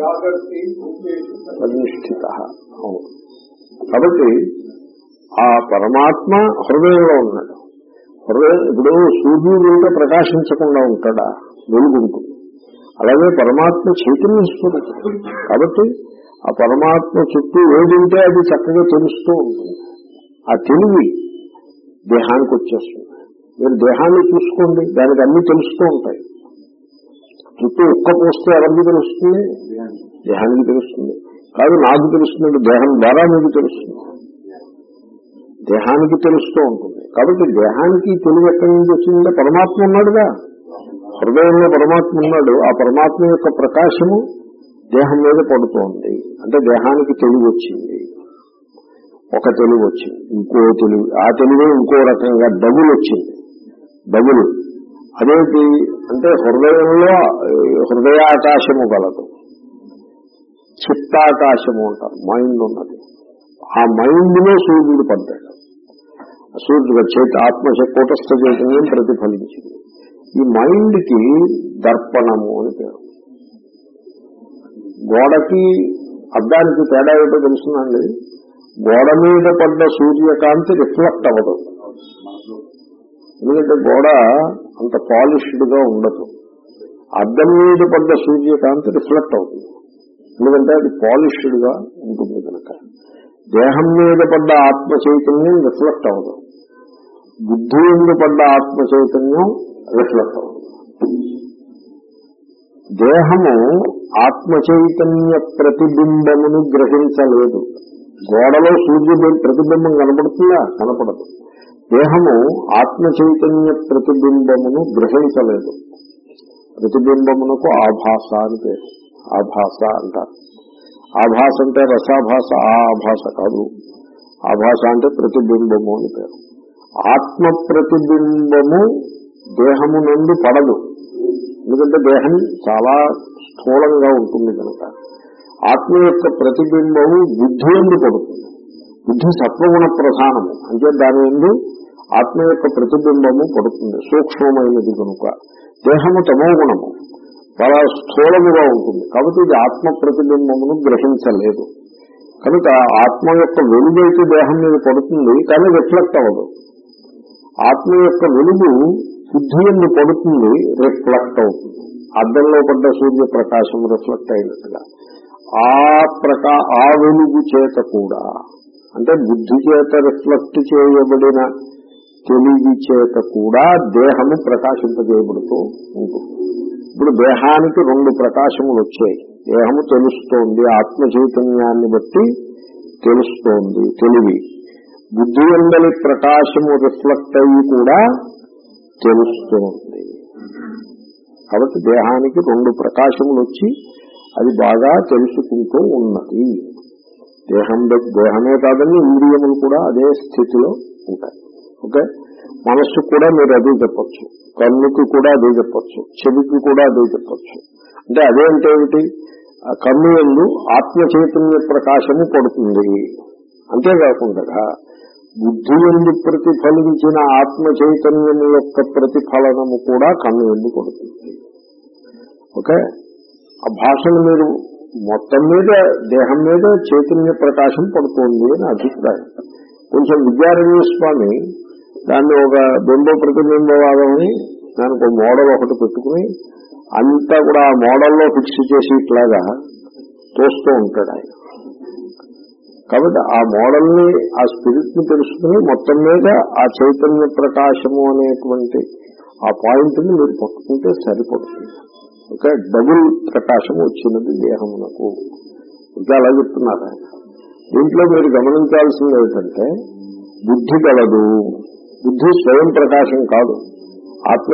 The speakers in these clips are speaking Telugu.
జాగ్రత్త అధిష్ఠిత అవును. కాబట్టి ఆ పరమాత్మ హృదయంలో ఉన్నాడు. హృదయం ఇప్పుడు సూర్యుడు ప్రకాశించకుండా ఉంటాడా? వెలుగు అలాగే పరమాత్మ చైతన్య స్వరూపం. కాబట్టి ఆ పరమాత్మ చుట్టూ ఏది ఉంటే అది చక్కగా తెలుస్తూ ఉంటుంది. ఆ తెలివి దేహానికి వచ్చేస్తుంది. మీరు దేహాన్ని చూసుకోండి దానికి అన్ని తెలుస్తూ ఉంటాయి. చుట్టూ ఉక్క పోస్తే ఎవరికి తెలుస్తుంది? దేహానికి తెలుస్తుంది. కాదు నాకు తెలుస్తుంది దేహం ద్వారా మీకు తెలుస్తుంది. దేహానికి తెలుస్తూ ఉంటుంది. కాబట్టి దేహానికి తెలివి ఎక్కడి నుంచి వచ్చిందంటే పరమాత్మ ఉన్నాడుగా. హృదయంలో పరమాత్మ ఉన్నాడు. ఆ పరమాత్మ యొక్క ప్రకాశము దేహం మీద పడుతోంది. అంటే దేహానికి తెలివి వచ్చింది. ఒక తెలివి వచ్చింది. ఇంకో తెలివి. ఆ తెలివి ఇంకో రకంగా డబుల్ వచ్చింది. డబుల్. అదేంటి? అంటే హృదయంలో హృదయాకాశము గలదు. చిత్తాకాశము అంటారు. మైండ్ ఉన్నది. ఆ మైండ్లో సూర్యుడు పడ్డాడు. సూర్యుడు చేత ఆత్మ కూటస్థ చైతన్యం ప్రతిఫలించింది. ఈ మైండ్కి దర్పణము అని పేరు. గోడకి అద్దానికి తేడా ఏటో తెలుసునండి గోడ మీద పడ్డ సూర్యకాంతి రిఫ్లెక్ట్ అవ్వదు. ఎందుకంటే గోడ అంత పాలిష్డ్గా ఉండదు. అద్దం మీద పడ్డ సూర్యకాంతి రిఫ్లెక్ట్ అవుతుంది. ఎందుకంటే అది పాలిష్డ్గా ఉంటుంది కనుక. దేహం మీద పడ్డ ఆత్మ చైతన్యం రిఫ్లెక్ట్ అవ్వదు. బుద్ధి మీద పడ్డ ఆత్మ చైతన్యం రిఫ్లెక్ట్ అవ్వదు. దేహము ఆత్మ చైతన్య ప్రతిబింబమును గ్రహించలేదు. గోడలో సూర్యుడు ప్రతిబింబం కనపడుతుందా? కనపడదు. దేహము ఆత్మ చైతన్య ప్రతిబింబమును గ్రహించలేదు. ప్రతిబింబమునకు ఆభాస అని పేరు. ఆభాస అంటారు. ఆభాస అంటే రసాభాస ఆభాష ఆభాస కాదు. ఆభాస అంటే ప్రతిబింబము అని పేరు. ఆత్మ ప్రతిబింబము దేహము నుండి పడదు. ఎందుకంటే దేహం చాలా స్థూలంగా ఉంటుంది కనుక. ఆత్మ యొక్క ప్రతిబింబము బుద్ధి ఎందు పడుతుంది. బుద్ధి సత్వగుణ ప్రధానము. అంటే దాని ఎందు ఆత్మ యొక్క ప్రతిబింబము పడుతుంది సూక్ష్మమైనది కనుక. దేహము తమో గుణము. చాలా స్థూలముగా ఉంటుంది. కాబట్టి ఇది ఆత్మ ప్రతిబింబమును గ్రహించలేదు. కనుక ఆత్మ యొక్క వెలుగైతే దేహం మీద పడుతుంది కానీ రిఫ్లెక్ట్ అవ్వదు. ఆత్మ యొక్క వెలుగు బుద్ధి ఎందు పడుతుంది రిఫ్లెక్ట్ అవుతుంది. అద్దంలో పడ్డ సూర్య ప్రకాశం రిఫ్లెక్ట్ అయినట్టుగా. ఆ ప్రకా ఆ వెలుగు చేత కూడా అంటే బుద్ధి చేత రిఫ్లెక్ట్ చేయబడిన తెలివి చేత కూడా దేహము ప్రకాశింపజేయబడుతూ ఉంటుంది. ఇప్పుడు దేహానికి రెండు ప్రకాశములు వచ్చాయి. దేహము తెలుస్తోంది ఆత్మ చైతన్యాన్ని బట్టి తెలుస్తోంది తెలివి. బుద్ధి ఎందలి ప్రకాశము రిఫ్లెక్ట్ అయ్యి కూడా తెలుస్తోంది. కాబట్టి దేహానికి రెండు ప్రకాశములు వచ్చి అది బాగా తెలుసుకుంటూ ఉన్నది. దేహం దేహమే కాదని ఇంద్రియములు కూడా అదే స్థితిలో ఉంటాయి. ఓకే? మనస్సు కూడా మీరు అదే చెప్పచ్చు. కన్నుకి కూడా అదే చెప్పచ్చు. చెవికి కూడా అదే చెప్పచ్చు. అంటే అదే అంటే ఏమిటి? ఆ కన్ను ఎందు ఆత్మ చైతన్య ప్రకాశము పడుతుంది. అంతేకాకుండా బుద్ధి ఎందు ప్రతిఫలించిన ఆత్మ చైతన్యం యొక్క ప్రతిఫలనము కూడా కన్ను ఎందు పడుతుంది. ఓకే? ఆ భాషను మీరు మొత్తం మీద దేహం మీద చైతన్య ప్రకాశం పడుతోంది అని అభిప్రాయం. కొంచెం విద్యారణ్య స్వామి దాన్ని ఒక బింబ ప్రతిబింబవాదం అని దానికి ఒక మోడల్ ఒకటి పెట్టుకుని అంతా కూడా ఆ మోడల్లో ఫిక్స్ చేసి ఇట్లాగా తోస్తూ ఉంటాడు ఆయన. కాబట్టి ఆ మోడల్ని ఆ స్పిరిట్ని తెలుసుకుని మొత్తం మీద ఆ చైతన్య ప్రకాశము అనేటువంటి ఆ పాయింట్ని మీరు పట్టుకుంటే సరిపడుతుంది. ఓకే? డబుల్ ప్రకాశం వచ్చినది దేహమునకు. ఇంకా అలా చెప్తున్నారు ఆయన. దీంట్లో మీరు గమనించాల్సింది ఏంటంటే బుద్ధి కలదు బుద్ధి స్వయం ప్రకాశం కాదు. ఆత్మ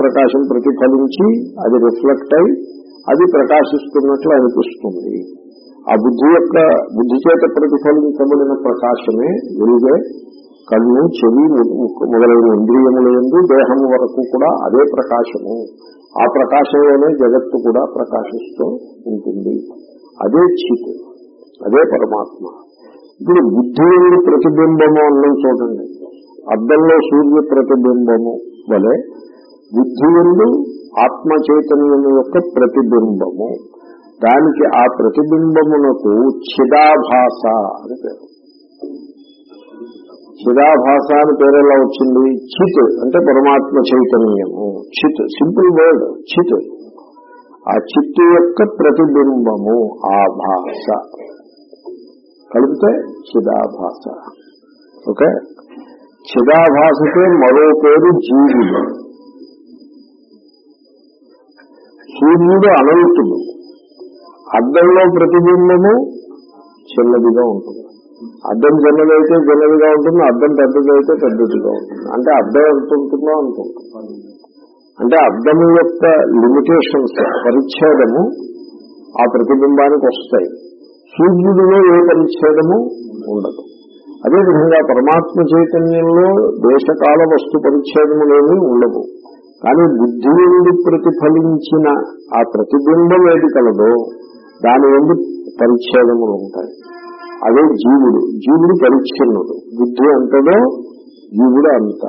ప్రకాశం ప్రతిఫలించి అది రిఫ్లెక్ట్ అయి అది ప్రకాశిస్తున్నట్లు అనిపిస్తుంది. ఆ బుద్ధి యొక్క బుద్ధి చేత ప్రతిఫలించబడిన ప్రకాశమే వెలుగే కన్ను చెవి మొదలైన ఇంద్రియముల ఎందు దేహం వరకు కూడా అదే ప్రకాశము. ఆ ప్రకాశంలోనే జగత్తు కూడా ప్రకాశిస్తూ ఉంటుంది. అదే చిత్ అదే పరమాత్మ. ఇప్పుడు బుద్ధి ఎందు ప్రతిబింబము అన్నం చూడండి. అద్దంలో సూర్య ప్రతిబింబము వలె బుద్ధి ఎందు ఆత్మ చైతన్యము యొక్క ప్రతిబింబము. దానికి ఆ ప్రతిబింబమునకు చిదాభాష అని పేరు. చిదాభాష అని పేరు ఎలా వచ్చింది? చిత్ అంటే పరమాత్మ చైతన్యము. చిత్ సింపుల్ వర్డ్ చిత్. ఆ చిత్తు యొక్క ప్రతిబింబము ఆ భాష. కలిపితే చిదాభాష ఓకే? చిదాభాసకే మరో పేరు జీవుడు. సూర్యుడు అనంతుడు. అద్దంలో ప్రతిబింబము చిన్నదిగా ఉంటుంది. అద్దం చిన్నదైతే చిన్నదిగా ఉంటుంది అద్దం పెద్దదైతే పెద్దదిగా ఉంటుంది. అంటే అద్దం ఎంత ఉంటుందో అంత ఉంటుంది. అంటే అద్దం యొక్క లిమిటేషన్స్ పరిచ్ఛేదము ఆ ప్రతిబింబానికి వస్తాయి. సూర్యుడిలో ఏ పరిచ్ఛేదము ఉండదు. అదేవిధంగా పరమాత్మ చైతన్యంలో దేశకాల వస్తు పరిచ్ఛేదములేమీ ఉండవు. కానీ బుద్ధి నుండి ప్రతిఫలించిన ఆ ప్రతిబింబం ఏది కలదో దాని నుండి పరిచ్ఛేదములు ఉంటాయి. అదే జీవుడు. జీవుడు పరిచ్ఛిన్నుడు. బుద్ధి అంటదో జీవుడు అంత.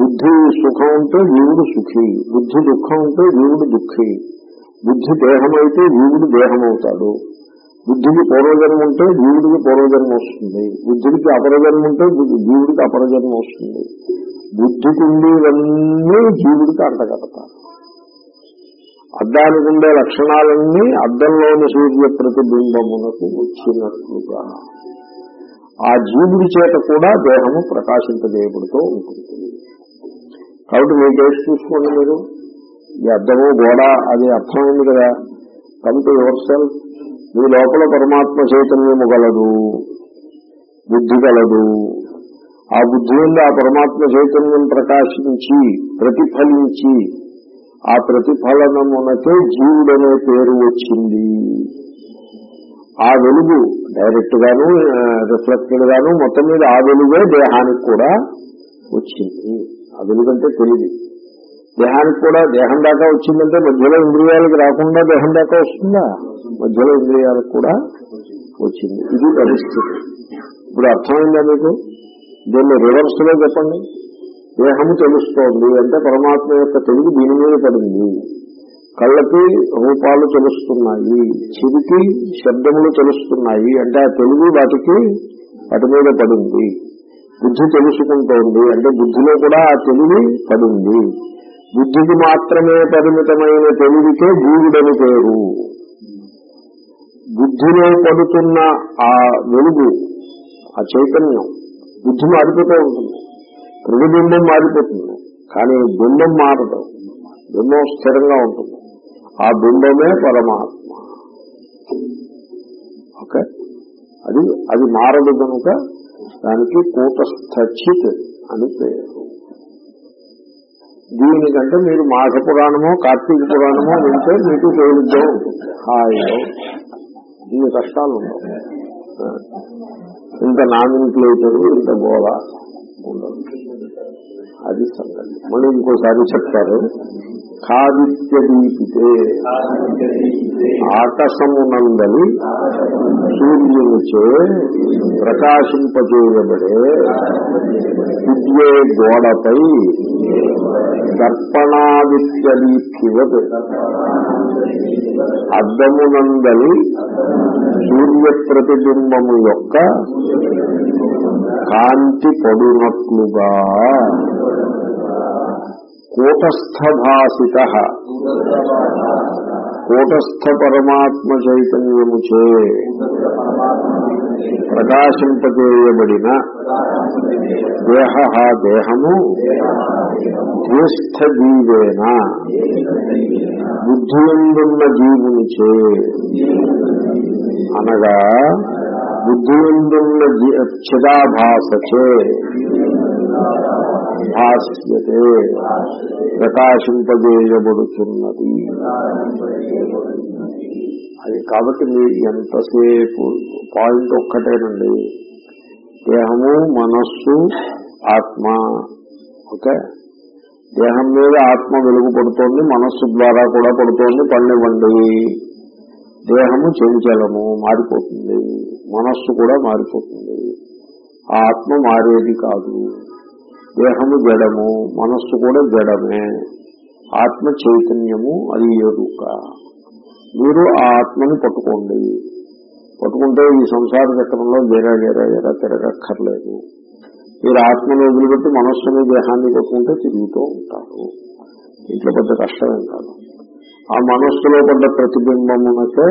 బుద్ధి సుఖం ఉంటే జీవుడు సుఖి. బుద్ధి దుఃఖం ఉంటే జీవుడు దుఃఖి. బుద్ధి దేహమైతే జీవుడు దేహమవుతాడు. బుద్ధికి పూర్వజన్మ ఉంటే జీవుడికి పూర్వజన్మ వస్తుంది. బుద్ధికి అపరజన్మ ఉంటే జీవుడికి అపరజన్మ వస్తుంది. బుద్ధికి ఉండేవన్నీ జీవుడికి అంటగడతారు. అద్దానికి ఉండే లక్షణాలన్నీ అద్దంలోని సూర్య ప్రతిబింబమునకు వచ్చినట్లుగా. ఆ జీవుడి చేత కూడా దేహము ప్రకాశింపజేయబడుతూ ఉంటుంది. కాబట్టి మీ కేసు చూసుకోండి మీరు. ఈ అద్దము గోడ అది అర్థమైంది కదా. కాబట్టి యువర్ సెల్ఫ్ మీ లోపల పరమాత్మ చైతన్యము గలదు బుద్ధి గలదు. ఆ బుద్ధి నుండి ఆ పరమాత్మ చైతన్యం ప్రకాశించి ప్రతిఫలించి ఆ ప్రతిఫలనమునకే జీవుడనే పేరు వచ్చింది. ఆ వెలుగు డైరెక్ట్ గాను రిఫ్లెక్టెడ్ గాను మొత్తం మీద ఆ వెలుగే దేహానికి కూడా వచ్చింది. ఆ వెలుగంటే తెలివి. దేహానికి కూడా దేహం దాకా వచ్చిందంటే మధ్యలో ఇంద్రియాలకు రాకుండా దేహం దాకా వస్తుందా? మధ్యలో ఇంద్రియాలకు కూడా వచ్చింది. ఇది పరిస్థితి. ఇప్పుడు అర్థమైందా మీకు? దీన్ని రివర్స్లో చెప్పండి. దేహము తెలుస్తోంది అంటే పరమాత్మ యొక్క తెలుగు దీని మీద పడింది. కళ్ళకి రూపాలు తెలుస్తున్నాయి చెవికి శబ్దములు తెలుస్తున్నాయి అంటే ఆ తెలుగు వాటికి వాటి మీద పడింది. బుద్ధి తెలుసుకుంటోంది అంటే బుద్ధిలో కూడా ఆ తెలివి పడింది. బుద్ధికి మాత్రమే పరిమితమైన తెలివికే జీవుడని పేరు. బుద్ధిలో పడుతున్న ఆ వెలుగు ఆ చైతన్యం బుద్ధి మారిపోతూ ఉంటుంది. ప్రతిబింబం మారిపోతుంది. కానీ బింబం మారదు. బింబం స్థిరంగా ఉంటుంది. ఆ బింబమే పరమాత్మ. ఓకే? అది అది మారదు కనుక దానికి కూటస్థిత్ అని పేరు. దీనికంటే మీరు మాఘ పురాణమో కార్తీక పురాణమో వింటే మీకు తేలిగ్గా ఉంటుంది హాయిగా ఇన్ని కష్టాలు ఉండవు ఆ. ఇంత నామినిక్లేచరు ఇంత గోళ ఉండదు అది సంగతి. మళ్ళీ ఇంకోసారి చెప్తారు. ఖాదిత్య దీపితే సూర్యునిచే ప్రకాశింపజేయబడే విద్యే గోడపై దర్పణాదిత్యదీప్తివత్. అద్దమునందలి సూర్య ప్రతిబింబము యొక్క కాంతి పడునట్లుగా కూటస్థభాసిత. కూటస్థ పరమాత్మ చైతన్యముచే ప్రకాశింపజేయబడిన దేహ దేహము జ్యేష్ఠ జీవేన బుద్ధియందున్న జీవునిచే. అనగా బుద్ధియందున్న చిదాభాసచే. భాష్యతే ప్రకాశింపజేయబడుతున్నది. అది కాబట్టి మీరు ఎంతసేపు పాయింట్ ఒక్కటేనండి. దేహము మనస్సు ఆత్మ. ఓకే? దేహం మీద ఆత్మ వెలుగు పడుతోంది మనస్సు ద్వారా కూడా పడుతోంది పళ్ళివ్వండి దేహము చెంచలము మారిపోతుంది. మనస్సు కూడా మారిపోతుంది. ఆ ఆత్మ మారేది కాదు. దేహము జడము మనస్సు కూడా జడమే. ఆత్మ చైతన్యము అది ఎరుక. మీరు ఆ ఆత్మని పట్టుకోండి. పట్టుకుంటే ఈ సంసార చక్రంలో గేరా గేరా గేరా తిరగక్కర్లేదు. మీరు ఆత్మను వదిలిపెట్టి మనస్సుని దేహాన్ని పట్టుకుంటే తిరుగుతూ ఉంటారు. ఇంట్లో పెద్ద కష్టమేం కాదు. ఆ మనస్సులో పడ్డ ప్రతిబింబమునకే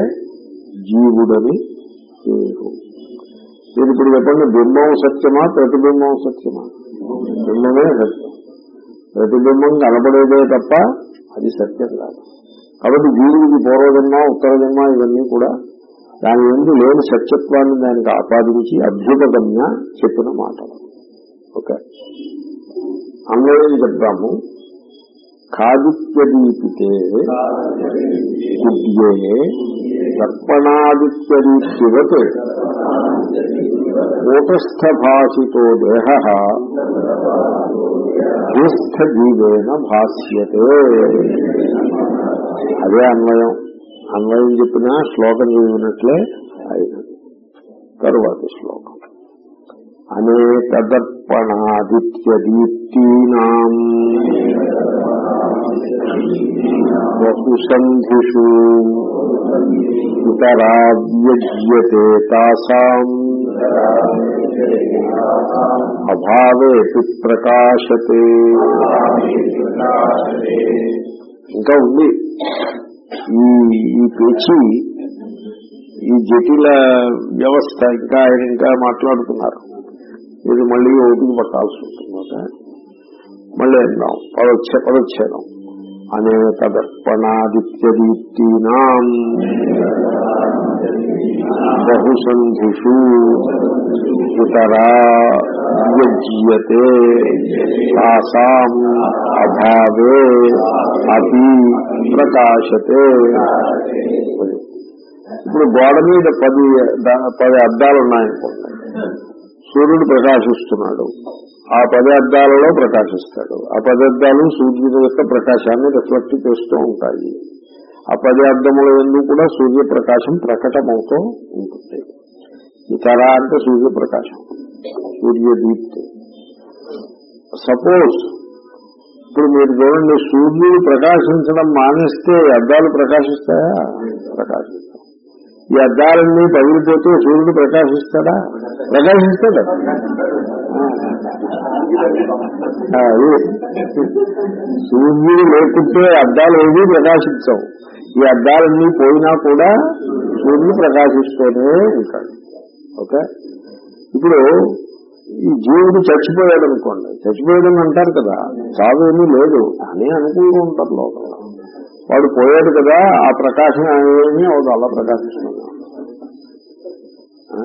జీవుడని పేరు. మీరు ఇప్పుడు చెప్పండి బింబం సత్యమా ప్రతిబింబం సత్యమా? బింబమే సత్యం. ప్రతిబింబం కనబడేదే తప్ప అది సత్యం కాదు. కాబట్టి జీవుడికి పూర్వజన్మ ఉత్తరజన్మ ఇవన్నీ కూడా దాని నుండి లేని సత్యత్వాన్ని దానికి ఆపాదించి అభ్యుపగమ్య చెప్పిన మాటలు ఓకే. అన్వయం చెప్తాము ఖాదిత్యదీపితే విద్యే దర్పణాదిత్యదీప్తివత్ కూటస్థభాషితో దేహ జీవేన భాష్యతే అదే అన్వయం. అన్వయం చెప్పినా శ్లోకం చదివినట్లే అయినది తరువాతి శ్లోకం. అనేక దర్పణాదిత్యదీప్తీనాం బహుసంధిషు ఇతరావ్యజ్యతే తాసాం అభావే ప్రకాశతే. ఇంకా ఉంది. ఈ ఈ పేచి ఈ జటిల వ్యవస్థ ఇంకా ఆయన ఇంకా మాట్లాడుతున్నారు. ఇది మళ్ళీ ఓపిక పట్టాల్సి ఉంటుంది మళ్ళీ అందాం పదొచ్చే పదొచ్చేదాం అనేక దర్పణాదిత్యదీప్తీనాం బహుసంధిషు ఇతరా యజ్యతే తాసాం అభావే అపి ప్రకాశతే ఇప్పుడు గోడ మీద పది ద- పది అద్దాలు ఉన్నాయనుకోండి సూర్యుడు ప్రకాశిస్తున్నాడు. ఆ పదార్థాలలో ప్రకాశిస్తాడు. ఆ పదార్థాలు అద్దాలు సూర్యుని యొక్క ప్రకాశాన్ని రిఫ్లెక్ట్ చేస్తూ ఉంటాయి. ఆ పదార్థముల ఎందు కూడా సూర్యప్రకాశం ప్రకటమవుతూ ఉంటుంది. ఇతర అంటే సూర్యప్రకాశం సూర్యదీప్తి సపోజ్ ఇప్పుడు మీరు చూడండి సూర్యుడు ప్రకాశించడం మానేస్తే అద్దాలు ప్రకాశిస్తాయా? ప్రకాశిస్తాయి. ఈ అద్దాలన్నీ పగిలిపోతే సూర్యుడు ప్రకాశిస్తాడా? ప్రకాశిస్తాడు? సూర్యుడు లేకుంటే అద్దాలు ఏవి ప్రకాశించవు. ఈ అద్దాలన్నీ పోయినా కూడా సూర్యుడు ప్రకాశిస్తూనే ఉంటాడు. ఓకే? ఇప్పుడు ఈ జీవుడు చచ్చిపోయాడు అనుకోండి చచ్చిపోయాడని అంటారు కదా. చావు ఏమీ లేదు. అని అనుకుంటూ ఉంటారు లోకంలో. వాడు పోయాడు కదా ఆ ప్రకాశం ఏమీ అవుతుంది అలా ప్రకాశిస్తుంది ఆ?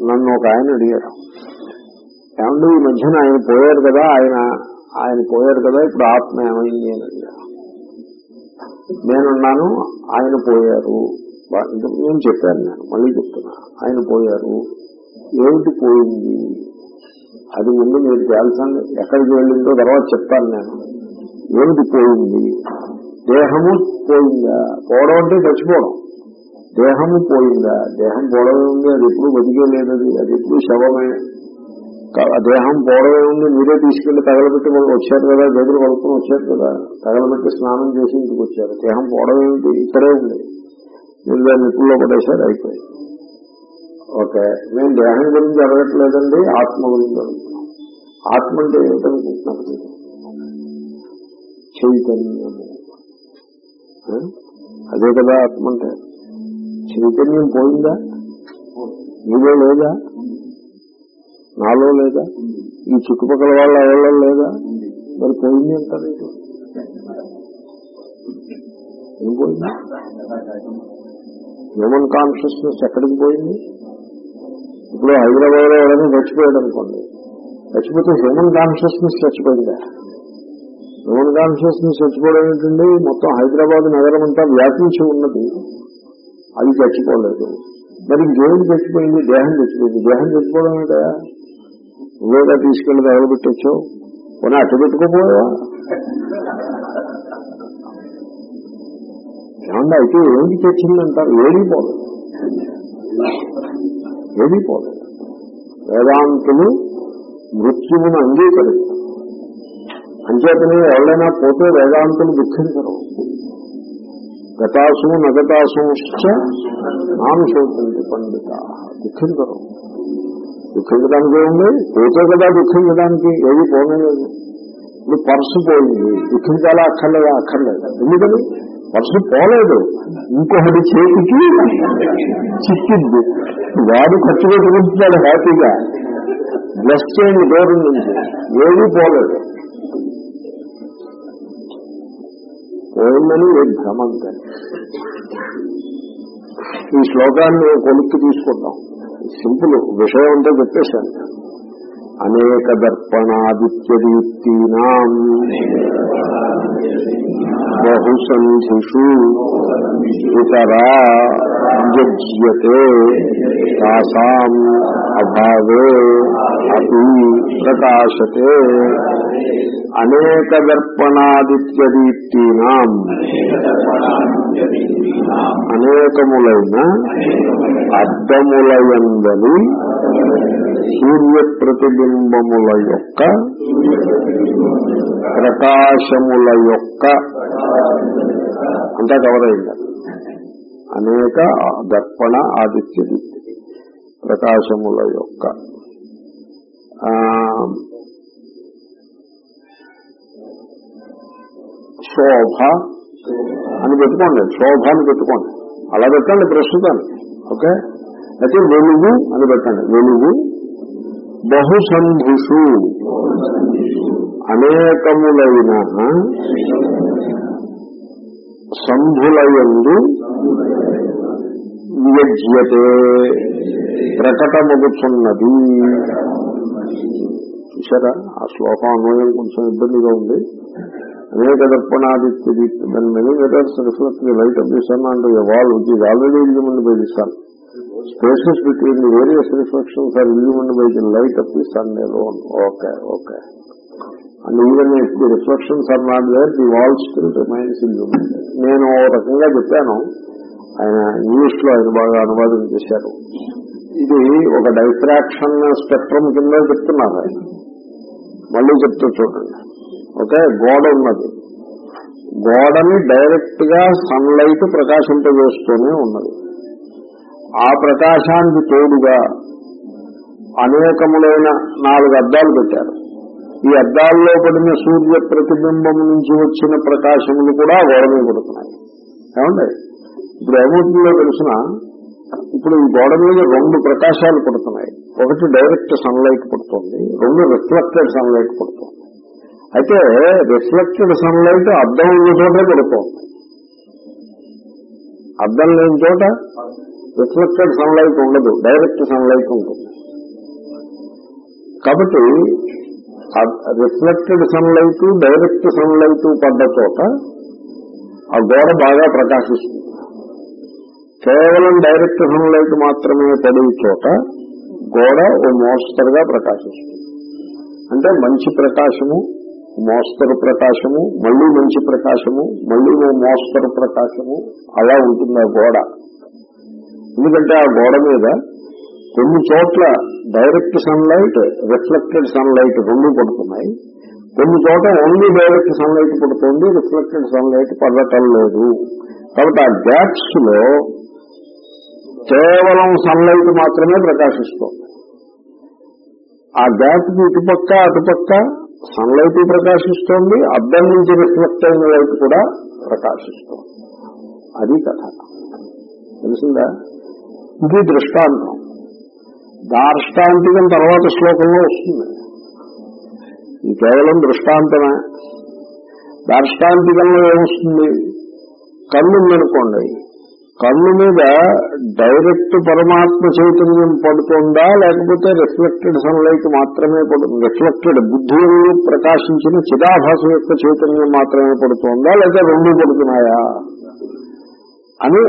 నన్ను ఒక ఆయన అడిగారు. ఏమంటే ఈ మధ్యన ఆయన పోయారు కదా ఆయన ఆయన పోయారు కదా ఇప్పుడు ఆత్మ ఏమైంది అని అడిగారు. నేనున్నాను ఆయన పోయారు. నేను చెప్పాను నేను మళ్ళీ చెప్తున్నా. ఆయన పోయారు. ఏమిటి పోయింది? అది ముందు మీరు తేల్చండి. ఎక్కడికి వెళ్ళిందో తర్వాత చెప్తాను నేను. ఏమిటి పోయింది? దేహము పోయిందా? పోవడం అంటే చచ్చిపోవడం. దేహము పోయిందా? దేహం పోవడమే ఉంది అది ఎప్పుడు బతికే లేదు అది ఎప్పుడు శవమే. ఆ దేహం పోవడమే ఉంది మీరే తీసుకెళ్ళి తగలబెట్టి వచ్చారు కదా గదులు కొనుక్కొని వచ్చారు కదా తగలబెట్టి స్నానం చేసి ఇంటికి వచ్చారు. దేహం పోవడం ఏమిటి ఇక్కడే ఉంది. మీరు దాన్ని నిప్పుల్లో పడేశారు అయిపోయింది. ఓకే మేము దేహం గురించి అడగట్లేదండి ఆత్మ గురించి అడుగుతున్నాం ఆత్మ అంటే ఏమిటనుకుంటున్నారు చైతన్యము అదే కదా ఆత్మ అంటే. చైతన్యం పోయిందా? నీలో లేదా? నాలో లేదా? ఈ చుట్టుపక్కల వాళ్ళ ఎవరో లేదా? మరి పోయింది అంటారు ఏంటి? ఏం పోయింది? హ్యూమన్ కాన్షియస్నెస్ ఎక్కడికి పోయింది? ఇప్పుడు హైదరాబాద్లో ఎవరైనా చచ్చిపోయాడు అనుకోండి చచ్చిపోతే హ్యూమన్ కాన్షియస్నెస్ చచ్చిపోయిందా? హ్యూమన్ కాన్షియస్నెస్ చచ్చిపోవడం ఏంటండి? మొత్తం హైదరాబాద్ నగరం అంతా వ్యాపించి ఉన్నది. అది చచ్చిపోలేదు మరి ఇంకేమిటి చచ్చిపోయింది దేహం చచ్చిపోయింది దేహం చచ్చిపోవడం ఏంటా? నువ్వేగా తీసుకెళ్ళి తగలబెట్టొచ్చావు పోనీ అట్టు పెట్టుకోపోయా ఏమన్నా అయితే ఏంటి చచ్చిందంటారు ఏమీ పోలేదు. ఏమీ పోలేదు. వేదాంతులు మృత్యువును అంగీకరిస్తారు అంచేతని ఎవరైనా పోతే వేదాంతులు దుఃఖించరు. గతాసు నగతాసు నాన్ శోకండి పండిత. దుఃఖించరు. దుఃఖించడానికి ఏముంది? పోతే కదా దుఃఖించడానికి ఏది పోలేదు ఇప్పుడు పర్సు పోయింది. దుఃఖించాలా? అక్కర్లేదా? అక్కర్లేదు. ఎందుకని? పర్సు పోలేదు. ఇంకొకటి చేతికి చిక్కింది. వాడు ఖర్చు పెట్టుకుంటున్నాడు హ్యాపీగా. బ్లస్ చేయండి దూరం నుంచి ఏది పోలేదు. పోయిందని ఏ భ్రమంతే ఈ శ్లోకాన్ని కొనుక్కి తీసుకుంటాం సింపుల్ విషయం అంటే చెప్పేశాను. అనేక దర్పణాదిత్యదీప్తీనాం బహుసంధిషు ఇతరా యజ్యతే తాసాం అభావే అతి ప్రకాశతే అనేక దర్పణాదిత్యదీప్తీనాం. అనేకములైన అర్థములయందని సూర్య ప్రతిబింబముల యొక్క ప్రకాశముల యొక్క అంతా కవర్ అయింది? అనేక దర్పణ ఆదిత్య ప్రకాశముల యొక్క శోభ అని పెట్టుకోండి. శోభ అని పెట్టుకోండి. అలా పెట్టండి ప్రస్తుతానికి. ఓకే? అయితే వెలుగు అని పెట్టండి. వెలుగు బహుసంధిషు. అనేకములైన సంధులయందు వియజ్యతే ప్రకటమగుతున్నది చూసారా ఆ శ్లోకం అన్వయం కొంచెం ఇబ్బందిగా ఉంది. అనేక దర్పణాదిత్య దీప్తి దాని many matters reflect the light of the sun and wall which is already illumine by the sun spaces between the various reflections are illumine by the light of the sun alone okay okay and even if the reflections are not there the wall still remains illumine నేను ఓ రకంగా చెప్పాను. ఆయన ఇంగ్లీష్లో ఆయన బాగా అనువాదం చేశారు. ఇది ఒక డైఫ్రాక్షన్ స్పెక్ట్రమ్ కింద చెప్తున్నారు ఆయన. మళ్ళీ చెప్తూ చూడండి. ఓకే గోడ ఉన్నది. గోడని డైరెక్ట్గా సన్లైట్ ప్రకాశింపజేస్తూనే ఉన్నది. ఆ ప్రకాశానికి తోడుగా అనేకములైన నాలుగు అద్దాలు పెట్టారు. ఈ అద్దాల్లో పడిన సూర్య ప్రతిబింబం నుంచి వచ్చిన ప్రకాశములు కూడా గోడమే పడుతున్నాయి. ఏమండి? ఇప్పుడు ఏమవుతుందో తెలిసిన ఇప్పుడు ఈ గోడ మీద రెండు ప్రకాశాలు పడుతున్నాయి. ఒకటి డైరెక్ట్ సన్లైట్ పడుతుంది రెండు రిఫ్లెక్టెడ్ సన్లైట్ పడుతుంది. అయితే రిఫ్లెక్టెడ్ సన్లైట్ అద్దం ఉన్న చోటే పడుతోంది అద్దం లేని చోట రిఫ్లెక్టెడ్ సన్లైట్ ఉండదు. డైరెక్ట్ సన్లైట్ ఉంటుంది. కాబట్టి రిఫ్లెక్టెడ్ సన్లైట్ డైరెక్ట్ సన్లైట్ పడ్డ చోట ఆ గోడ బాగా ప్రకాశిస్తుంది. కేవలం డైరెక్ట్ సన్లైట్ మాత్రమే పడే చోట గోడ ఓ మోస్తరుగా ప్రకాశిస్తుంది. అంటే మంచి ప్రకాశము మోస్తరు ప్రకాశము మళ్ళీ మంచి ప్రకాశము మళ్ళీ మోస్తరు ప్రకాశము అలా ఉంటుంది ఆ గోడ. ఎందుకంటే ఆ గోడ మీద కొన్ని చోట్ల డైరెక్ట్ సన్లైట్ రిఫ్లెక్టెడ్ సన్లైట్ రెండు పడుతున్నాయి. కొన్ని చోట ఓన్లీ డైరెక్ట్ సన్లైట్ పడుతుంది రిఫ్లెక్టెడ్ సన్లైట్ పడటం లేదు. కాబట్టి ఆ గ్యాప్స్లో కేవలం సన్లైట్ మాత్రమే ప్రకాశిస్తుంది. ఆ గ్యాప్కి ఇటుపక్క అటుపక్క సన్లైట్ ప్రకాశిస్తోంది అద్దం నుంచి రిఫ్లెక్ట్ అయిన లైట్ కూడా ప్రకాశిస్తోంది. అది కథ. తెలిసిందా? ఇది దృష్టాంతం. దార్ష్టాంతికం తర్వాత శ్లోకంలో వస్తుంది. ఇది కేవలం దృష్టాంతమే. దార్ష్టాంతికంలో ఏమొస్తుంది? కన్ను కళ్ళు కన్ను మీద డైరెక్ట్ పరమాత్మ చైతన్యం పడుతుందా లేకపోతే రిఫ్లెక్టెడ్ సన్లైట్ మాత్రమే పడుతుంది రిఫ్లెక్టెడ్ బుద్ధి ప్రకాశించిన చిదాభాసం యొక్క చైతన్యం మాత్రమే పడుతుందా లేదా రెండు పడుతున్నాయా? అని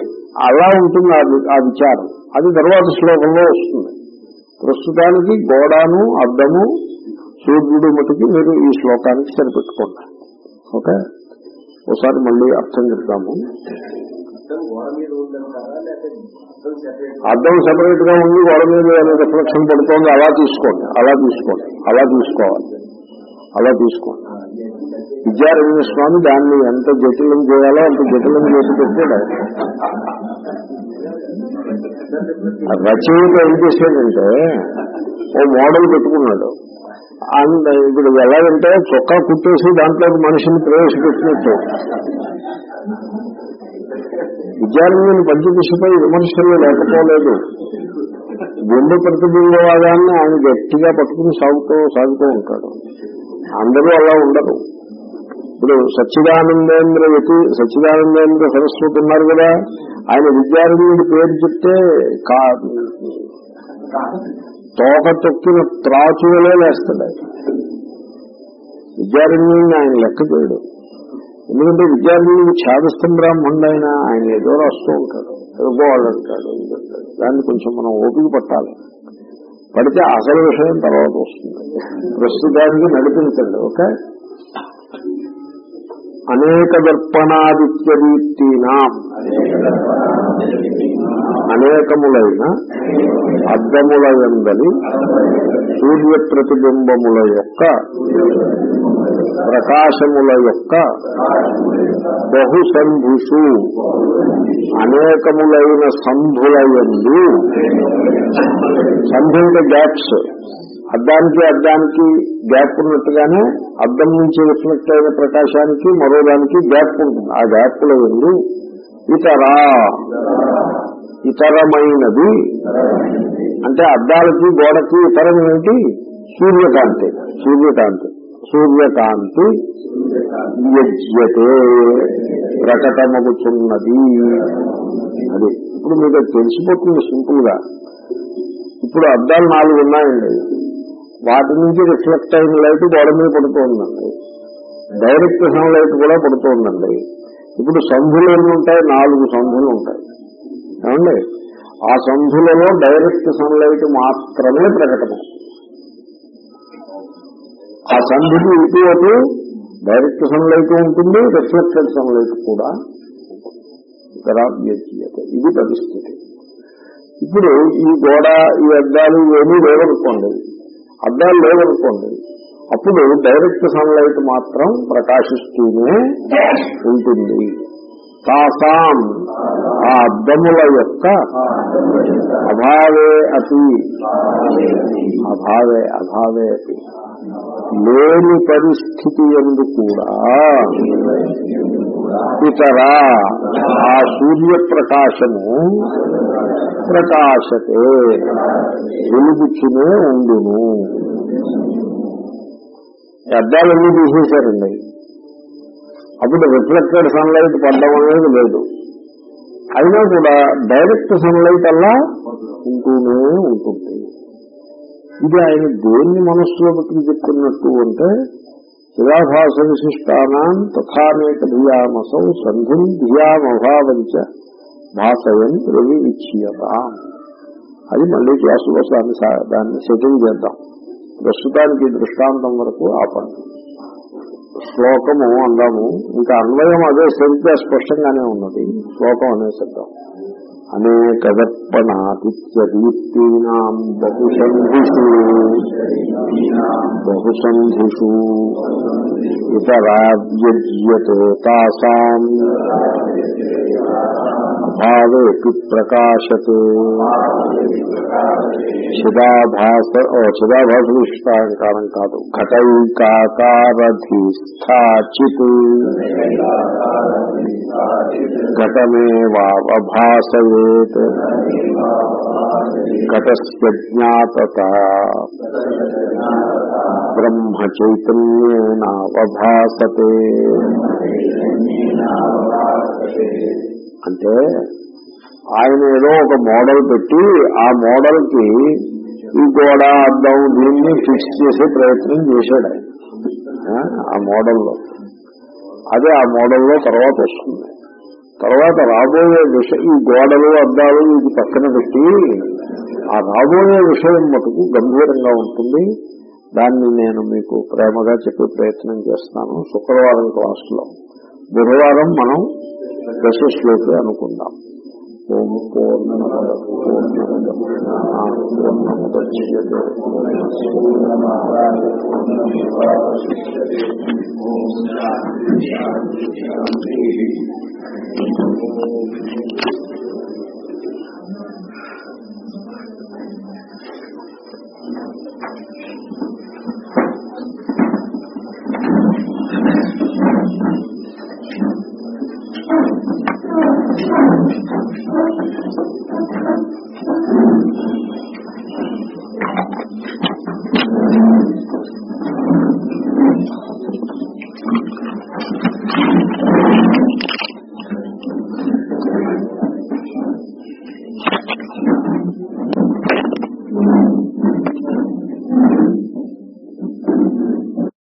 అలా ఉంటుంది ఆ వి- ఆ విచారం. అది తర్వాత శ్లోకంలో వస్తుంది. ప్రస్తుతానికి గోడాను అద్దము సూర్యుడు మటుకి మీరు ఈ శ్లోకానికి సరిపెట్టుకోండి. ఓకే? ఒకసారి మళ్ళీ అర్థం చెప్తాము అద్దం సెపరేట్గా ఉంది గోడ మీద రిఫ్లెక్షన్ పడుతోంది అలా తీసుకోండి అలా తీసుకోండి అలా తీసుకోవాలి అలా తీసుకోండి. విద్యారణ్య స్వామి దాన్ని ఎంత జటిలం చేయాలో అంత జటిలం చేసి పెట్టాడు. రచయిత ఏం చేశాడంటే ఓ మోడల్ పెట్టుకున్నాడు. అండ్ ఇప్పుడు ఎలాగంటే చొక్కా కుట్టేసి దాంట్లో మనిషిని ప్రవేశపెట్టినట్టు. విద్యార్థులను దిశపై విమర్శలు లేకపోలేదు. గుండె ప్రతిబింబవాదాన్ని ఆయన గట్టిగా పట్టుకుని సాగుతూ సాగుతూ ఉంటాడు. అందరూ అలా ఉండరు. ఇప్పుడు సచ్చిదానందేంద్ర వ్యతి సచ్చిదానందేంద్ర సరస్వతి ఉన్నారు కదా ఆయన విద్యార్థుడి పేరు చెప్తే తోక తొక్కిన త్రాచువలే వేస్తాడు ఆయన విద్యారణ్యుడిని ఆయన లెక్క చేయడు. ఎందుకంటే విద్యార్థులు ఛాదస్థం బ్రాహ్మణుడు ఆయన ఆయన ఏదో రాస్తూ ఉంటాడు ఏదో అంటాడు. దాన్ని కొంచెం మనం ఓపిక పట్టాలి. పడితే అసలు విషయం తర్వాత వస్తుంది. ప్రస్తుతానికి నడిపించండి ఓకే? అనేక దర్పణాదిత్య దీప్తినాం అనేకములైన అద్దముల ఎందలి సూర్య ప్రతిబింబముల యొక్క ప్రకాశముల యొక్క బహుసంధుషు అనేకములైన సంధుల ఎందు సంధి గ్యాప్స్. అద్దానికి అద్దానికి గ్యాప్ ఉన్నట్టుగానే అద్దం నుంచి రిఫ్లెక్ట్ అయిన ప్రకాశానికి మరో దానికి గ్యాప్ ఉంటుంది. ఆ గ్యాప్ల ఎందు ఇతరా ఇతరమైనది. అంటే అద్దాలకి గోడకి ఇతరం ఏంటి సూర్యకాంతి. సూర్యకాంతి. సూర్యకాంతి యజ్యతే ప్రకటమగుతున్నది అది ఇప్పుడు మీకు తెలిసిపోతుంది సింపుల్గా ఇప్పుడు అద్దాలు నాలుగు ఉన్నాయండి. వాటి నుంచి రిఫ్లెక్ట్ అయిన లైట్ గోడ మీద పడుతుందండి. డైరెక్ట్ సన్ లైట్ కూడా పడుతుందండి. ఇప్పుడు సంధులు ఎన్ని ఉంటాయి? నాలుగు సంధులు ఉంటాయి. ఏమండి? ఆ సంధులలో డైరెక్ట్ సన్ లైట్ మాత్రమే ప్రకటన ఆ సంధికి ఇటు అటు డైరెక్ట్ సన్లైట్ ఉంటుంది రిఫ్లెక్టెడ్ సన్లైట్ కూడా ఇది పరిస్థితి. ఇప్పుడు ఈ గోడ ఈ అద్దాలు ఇవన్నీ లేవనుకోండి. అద్దాలు లేవనుకోండి. అప్పుడు డైరెక్ట్ సన్లైట్ మాత్రం ప్రకాశిస్తూనే ఉంటుంది. తాసాం ఆ అద్దముల యొక్క అభావే అతి. అభావే అభావే అతి. లేని పరిస్థితి ఎందు కూడా ఇతర ఆ సూర్యప్రకాశము ప్రకాశతే వెలుగుచునే ఉండును. అద్దాలన్నీ తీసేశారండి? అప్పుడు రిఫ్లెక్టెడ్ సన్లైట్ పడడం అనేది లేదు. అయినా కూడా డైరెక్ట్ సన్లైట్ అలా ఉంటూనే ఉంటుంది. ఇది ఆయన దేన్ని మనస్సులో పెట్టుకుని చెప్తున్నట్టు అంటే శిలాభాస విశిష్టానం తథానేక ధియామసౌ సంధిం ధియామభావంచ భాసయన్ రవి విచ్ఛియత అది మళ్ళీ క్లాసులో దాన్ని సా- దాన్ని సెటిల్ చేద్దాం. ప్రస్తుతానికి ఈ దృష్టాంతం వరకు ఆపండి. శ్లోకము అందాము. ఇంకా అన్వయం అదే సరిగ్గా స్పష్టంగానే ఉన్నది. శ్లోకం అనేసిద్దాం అనేక దర్పణాదిత్యదీప్తీనాం బహుసంధిషు బహుసంధిషు ఇతరావ్యజ్యతే తాసాం భావే ప్రకాశతే చిదాభాస ఓ చిదాభాస విశిష్టాంకారం కాదు ఘటైకాకారధీస్థాచిత్ ఘటమేవావభాసయేత్ ఘటస్య జ్ఞాతత బ్రహ్మ చైతన్యేనావభాసతే అంటే ఆయన ఏదో ఒక మోడల్ పెట్టి ఆ మోడల్కి ఈ గోడ అద్దం దీన్ని ఫిక్స్ చేసే ప్రయత్నం చేశాడు ఆయన. ఆ, మోడల్లో. అదే ఆ మోడల్లో తర్వాత వస్తుంది. తర్వాత రాబోయే విషయం ఈ గోడలు అద్దాలు ఇది పక్కన పెట్టి ఆ రాబోయే విషయం మటుకు గంభీరంగా ఉంటుంది. దాన్ని నేను మీకు ప్రేమగా చెప్పే ప్రయత్నం చేస్తాను శుక్రవారం క్లాసులో. బుధవారం మనం దశశ్లోకి అనుకుందాం. ఓం పూర్ణమద పూర్ణమద పూర్ణముద్యతే ఓం